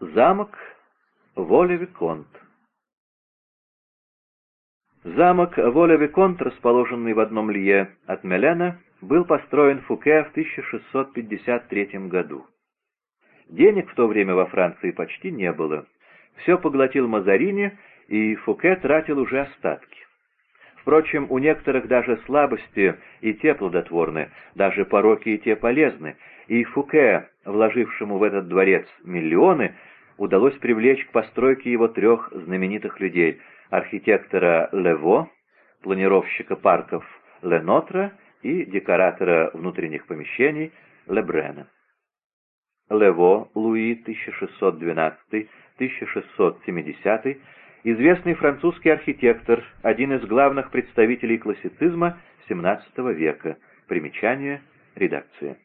Замок Воле-Виконт Замок Воле-Виконт, расположенный в одном лье от Мелена, был построен Фуке в 1653 году. Денег в то время во Франции почти не было. Все поглотил Мазарини, и Фуке тратил уже остатки. Впрочем, у некоторых даже слабости и те плодотворны, даже пороки и те полезны, и Фуке, вложившему в этот дворец миллионы, удалось привлечь к постройке его трех знаменитых людей — архитектора Лево, планировщика парков Ленотра и декоратора внутренних помещений Лебрена. Лево Луи 1612-1670 известный французский архитектор, один из главных представителей классицизма XVII века. Примечание редакции.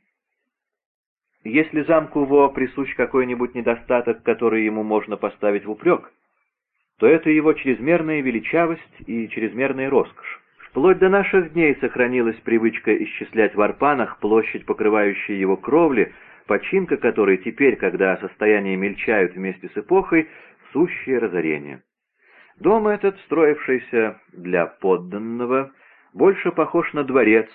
Если замку Во присущ какой-нибудь недостаток, который ему можно поставить в упрек, то это его чрезмерная величавость и чрезмерная роскошь. Вплоть до наших дней сохранилась привычка исчислять в арпанах площадь, покрывающая его кровли, починка которой теперь, когда состояния мельчают вместе с эпохой, сущее разорение. Дом этот, строившийся для подданного, больше похож на дворец,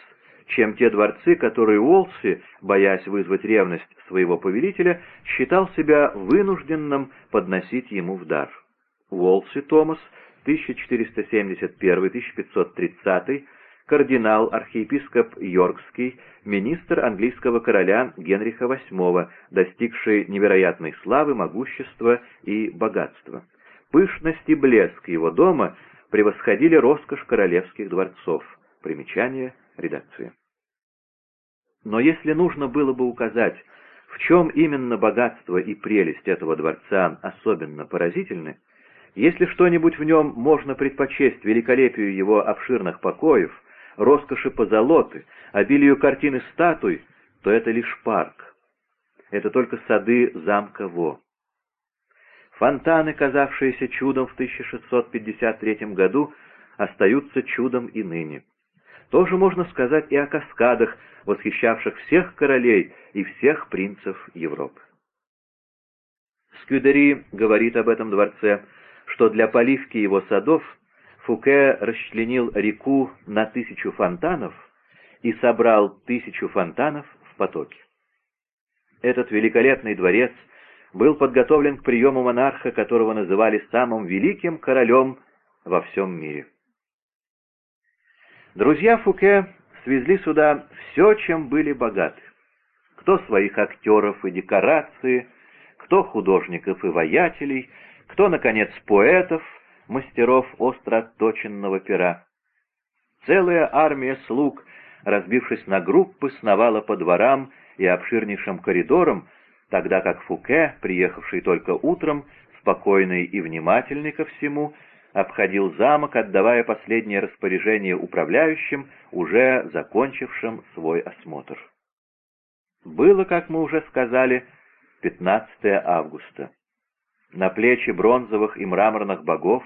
чем те дворцы, которые Уолси, боясь вызвать ревность своего повелителя, считал себя вынужденным подносить ему в дар. Уолси Томас, 1471-1530, кардинал, архиепископ Йоркский, министр английского короля Генриха VIII, достигший невероятной славы, могущества и богатства. Пышность и блеск его дома превосходили роскошь королевских дворцов. Примечание редакции. Но если нужно было бы указать, в чем именно богатство и прелесть этого дворца особенно поразительны, если что-нибудь в нем можно предпочесть великолепию его обширных покоев, роскоши позолоты, обилию картин и статуй, то это лишь парк. Это только сады замка Во. Фонтаны, казавшиеся чудом в 1653 году, остаются чудом и ныне. Тоже можно сказать и о каскадах, восхищавших всех королей и всех принцев Европы. Скюдери говорит об этом дворце, что для поливки его садов Фуке расчленил реку на тысячу фонтанов и собрал тысячу фонтанов в потоке. Этот великолепный дворец — был подготовлен к приему монарха, которого называли самым великим королем во всем мире. Друзья Фуке свезли сюда все, чем были богаты. Кто своих актеров и декорации, кто художников и воятелей, кто, наконец, поэтов, мастеров остро отточенного пера. Целая армия слуг, разбившись на группы, сновала по дворам и обширнейшим коридорам, тогда как Фуке, приехавший только утром, спокойный и внимательный ко всему, обходил замок, отдавая последнее распоряжение управляющим, уже закончившим свой осмотр. Было, как мы уже сказали, 15 августа. На плечи бронзовых и мраморных богов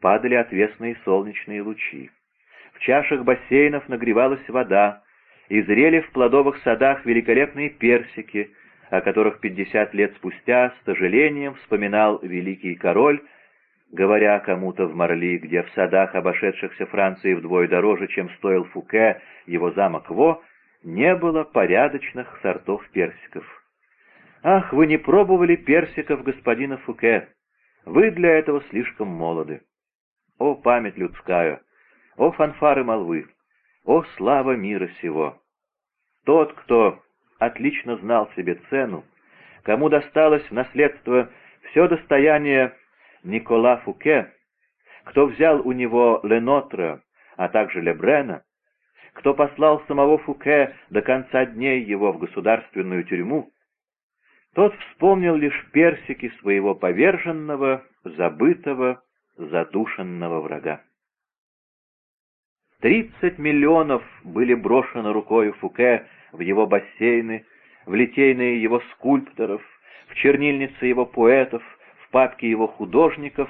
падали отвесные солнечные лучи. В чашах бассейнов нагревалась вода, и зрели в плодовых садах великолепные персики, о которых пятьдесят лет спустя с сожалением вспоминал великий король, говоря кому-то в Марли, где в садах, обошедшихся Франции вдвое дороже, чем стоил Фуке его замок Во, не было порядочных сортов персиков. «Ах, вы не пробовали персиков господина Фуке! Вы для этого слишком молоды! О, память людская! О, фанфары молвы! О, слава мира сего! Тот, кто отлично знал себе цену, кому досталось в наследство все достояние Никола Фуке, кто взял у него Ленотра, а также Лебрена, кто послал самого Фуке до конца дней его в государственную тюрьму, тот вспомнил лишь персики своего поверженного, забытого, задушенного врага. Тридцать миллионов были брошены рукой Фуке в его бассейны, в литейные его скульпторов, в чернильницы его поэтов, в папки его художников,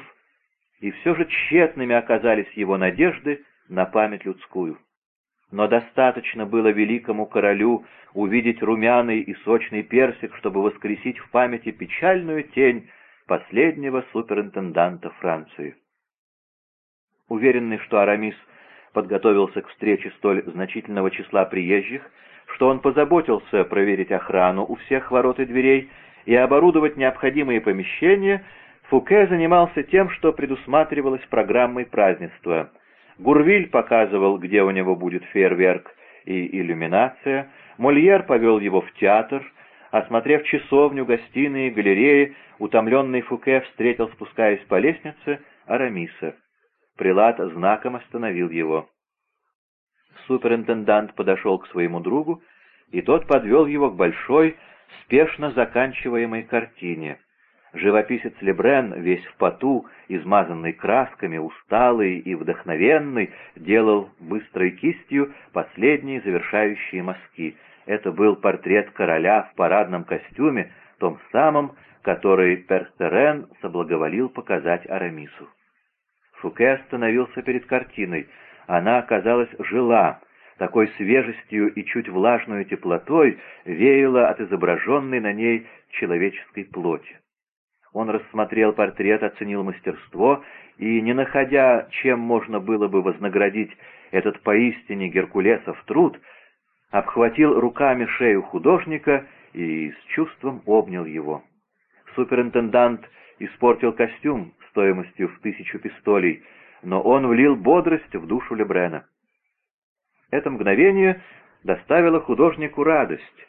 и все же тщетными оказались его надежды на память людскую. Но достаточно было великому королю увидеть румяный и сочный персик, чтобы воскресить в памяти печальную тень последнего суперинтенданта Франции. Уверенный, что Арамис подготовился к встрече столь значительного числа приезжих, что он позаботился проверить охрану у всех ворот и дверей и оборудовать необходимые помещения, Фуке занимался тем, что предусматривалось программой празднества. Гурвиль показывал, где у него будет фейерверк и иллюминация, Мольер повел его в театр, осмотрев часовню, гостиные, галереи, утомленный Фуке встретил, спускаясь по лестнице, Арамиса. Прилад знаком остановил его. Суперинтендант подошел к своему другу, и тот подвел его к большой, спешно заканчиваемой картине. Живописец Лебрен, весь в поту, измазанный красками, усталый и вдохновенный, делал быстрой кистью последние завершающие мазки. Это был портрет короля в парадном костюме, том самом, который Перстерен соблаговолил показать Арамису. Фуке остановился перед картиной. Она, оказалась жила, такой свежестью и чуть влажной теплотой веяла от изображенной на ней человеческой плоти. Он рассмотрел портрет, оценил мастерство и, не находя, чем можно было бы вознаградить этот поистине геркулесов труд, обхватил руками шею художника и с чувством обнял его. Суперинтендант испортил костюм стоимостью в тысячу пистолей, но он влил бодрость в душу Лебрена. Это мгновение доставило художнику радость,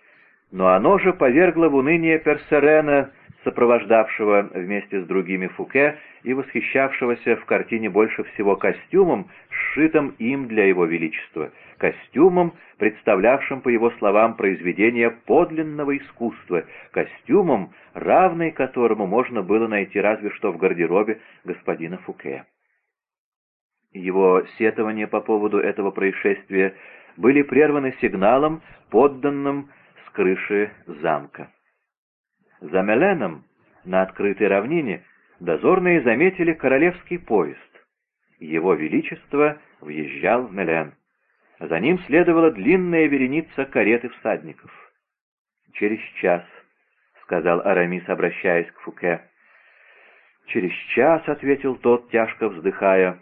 но оно же повергло в уныние Персерена, сопровождавшего вместе с другими Фуке и восхищавшегося в картине больше всего костюмом, сшитым им для его величества, костюмом, представлявшим, по его словам, произведение подлинного искусства, костюмом, равный которому можно было найти разве что в гардеробе господина Фуке. Его сетования по поводу этого происшествия были прерваны сигналом, подданным с крыши замка. За Меленом, на открытой равнине, дозорные заметили королевский поезд. Его Величество въезжал в Мелен. За ним следовала длинная вереница карет и всадников. «Через час», — сказал Арамис, обращаясь к Фуке. «Через час», — ответил тот, тяжко вздыхая.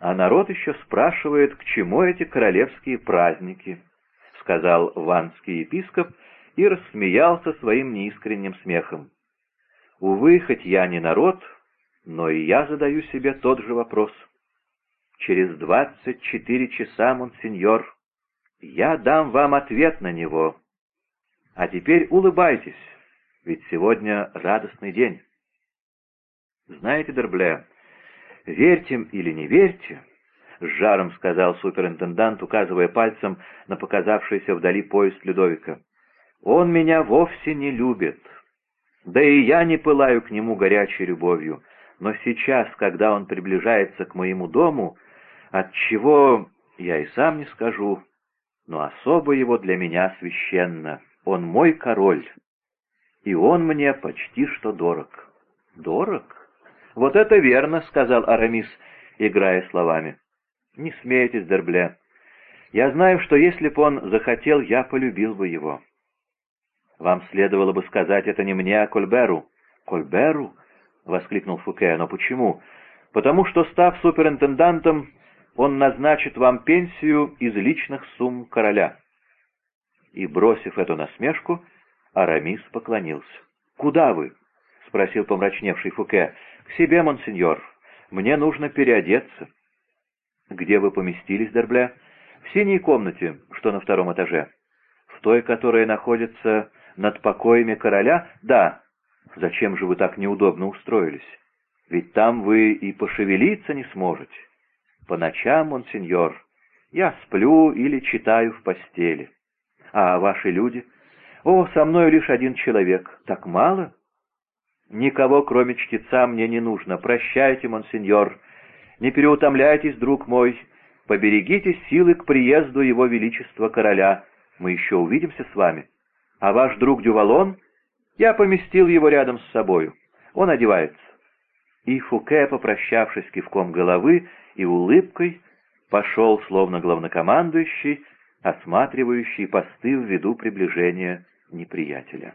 «А народ еще спрашивает, к чему эти королевские праздники», — сказал ванский епископ, — и рассмеялся своим неискренним смехом. Увы, хоть я не народ, но и я задаю себе тот же вопрос. Через двадцать четыре часа, монсеньор, я дам вам ответ на него. А теперь улыбайтесь, ведь сегодня радостный день. Знаете, Дербле, верьте или не верьте, — с жаром сказал суперинтендант, указывая пальцем на показавшийся вдали поезд Людовика. Он меня вовсе не любит. Да и я не пылаю к нему горячей любовью. Но сейчас, когда он приближается к моему дому, от чего я и сам не скажу, но особо его для меня священно. Он мой король, и он мне почти что дорог. Дорог? Вот это верно, — сказал Арамис, играя словами. Не смейтесь, Дербле. Я знаю, что если б он захотел, я полюбил бы его. «Вам следовало бы сказать это не мне, а Кольберу». «Кольберу?» — воскликнул Фуке. «Но почему?» «Потому что, став суперинтендантом, он назначит вам пенсию из личных сумм короля». И, бросив эту насмешку, Арамис поклонился. «Куда вы?» — спросил помрачневший Фуке. «К себе, монсеньор. Мне нужно переодеться». «Где вы поместились, Дербля?» «В синей комнате, что на втором этаже. В той, которая находится над покоями короля? Да. Зачем же вы так неудобно устроились? Ведь там вы и пошевелиться не сможете. По ночам, монсеньор, я сплю или читаю в постели. А ваши люди? О, со мной лишь один человек. Так мало? Никого, кроме чтеца, мне не нужно. Прощайте, монсеньор. Не переутомляйтесь, друг мой. Поберегите силы к приезду его величества короля. Мы еще увидимся с вами. А ваш друг Дювалон? Я поместил его рядом с собою. Он одевается. И Фуке, попрощавшись кивком головы и улыбкой, пошел, словно главнокомандующий, осматривающий посты в виду приближения неприятеля.